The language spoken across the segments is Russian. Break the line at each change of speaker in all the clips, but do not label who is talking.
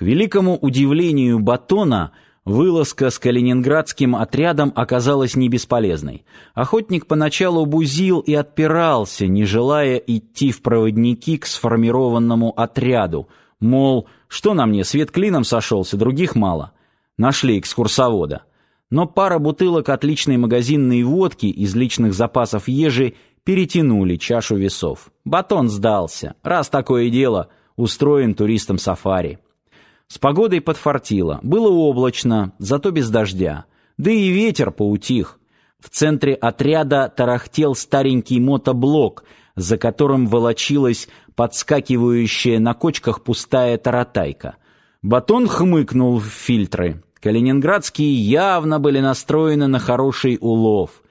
К великому удивлению Батона, вылазка с калининградским отрядом оказалась не бесполезной. Охотник поначалу бузил и отпирался, не желая идти в проводники к сформированному отряду, мол, что на мне, свет клином сошелся, других мало. Нашли экскурсовода. Но пара бутылок отличной магазинной водки из личных запасов ежи перетянули чашу весов. Батон сдался. Раз такое дело, устроим туристам сафари. С погодой подфартило. Было облачно, зато без дождя. Да и ветер поутих. В центре отряда тарахтел старенький мотоблок, за которым волочилась подскакивающая на кочках пустая таратайка. Батон хмыкнул в фильтры. Калининградские явно были настроены на хороший улов.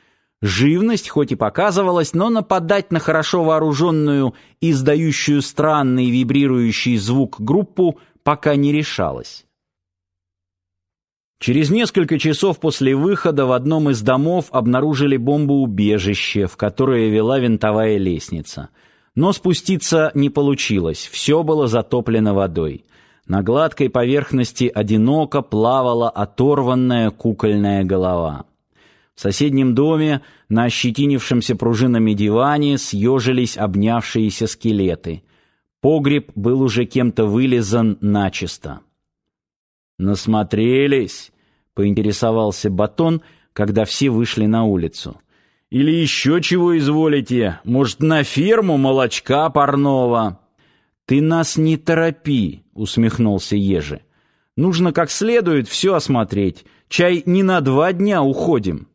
Живность хоть и показывалась, но нападать на хорошо вооруженную, издающую странный вибрирующий звук группу пока не решалась. Через несколько часов после выхода в одном из домов обнаружили бомбоубежище, в которое вела винтовая лестница. Но спуститься не получилось, все было затоплено водой. На гладкой поверхности одиноко плавала оторванная кукольная голова. В соседнем доме на ощетинившемся пружинами диване съежились обнявшиеся скелеты. Погреб был уже кем-то вылизан начисто. «Насмотрелись?» — поинтересовался Батон, когда все вышли на улицу. «Или еще чего изволите? Может, на ферму молочка парного?» «Ты нас не торопи», — усмехнулся Ежи. «Нужно как следует все осмотреть. Чай не на два дня уходим».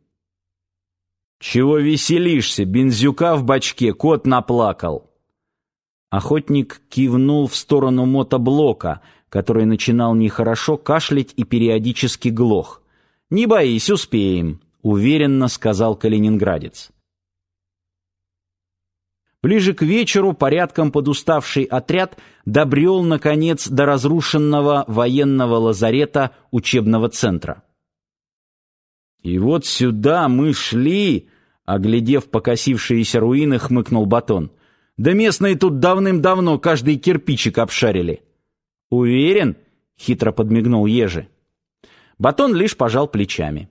«Чего веселишься? Бензюка в бачке кот наплакал». Охотник кивнул в сторону мотоблока, который начинал нехорошо кашлять и периодически глох. «Не боись, успеем», — уверенно сказал калининградец. Ближе к вечеру порядком подуставший отряд добрел, наконец, до разрушенного военного лазарета учебного центра. «И вот сюда мы шли», — оглядев покосившиеся руины, хмыкнул Батон — да местные тут давным-давно каждый кирпичик обшарили. Уверен? Хитро подмигнул Ежи. Батон лишь пожал плечами.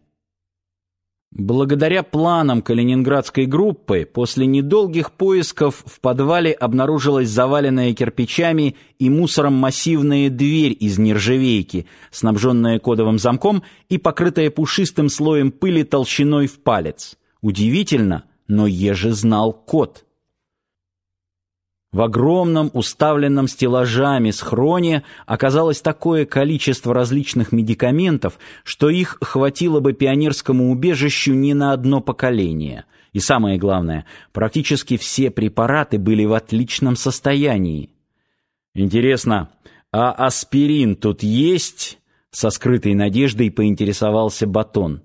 Благодаря планам калининградской группы, после недолгих поисков в подвале обнаружилась заваленная кирпичами и мусором массивная дверь из нержавейки, снабженная кодовым замком и покрытая пушистым слоем пыли толщиной в палец. Удивительно, но Ежи знал код. В огромном, уставленном стеллажами схроне оказалось такое количество различных медикаментов, что их хватило бы пионерскому убежищу не на одно поколение. И самое главное, практически все препараты были в отличном состоянии. Интересно, а аспирин тут есть? Со скрытой надеждой поинтересовался Батон.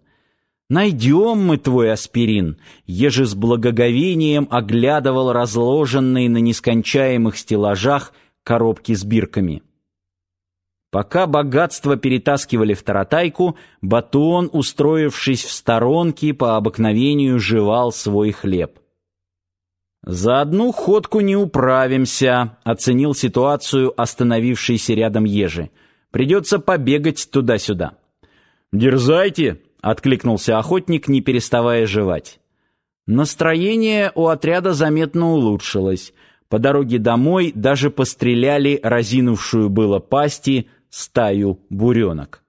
Найдем мы твой аспирин, еже с благоговением оглядывал разложенные на нескончаемых стеллажах коробки с бирками. Пока богатство перетаскивали в таратайку, Батон, устроившись в сторонке, по обыкновению жевал свой хлеб. «За одну ходку не управимся», — оценил ситуацию остановившийся рядом ежи. «Придется побегать туда-сюда». «Дерзайте», откликнулся охотник, не переставая жевать. Настроение у отряда заметно улучшилось. По дороге домой даже постреляли разинувшую было пасти стаю буренок.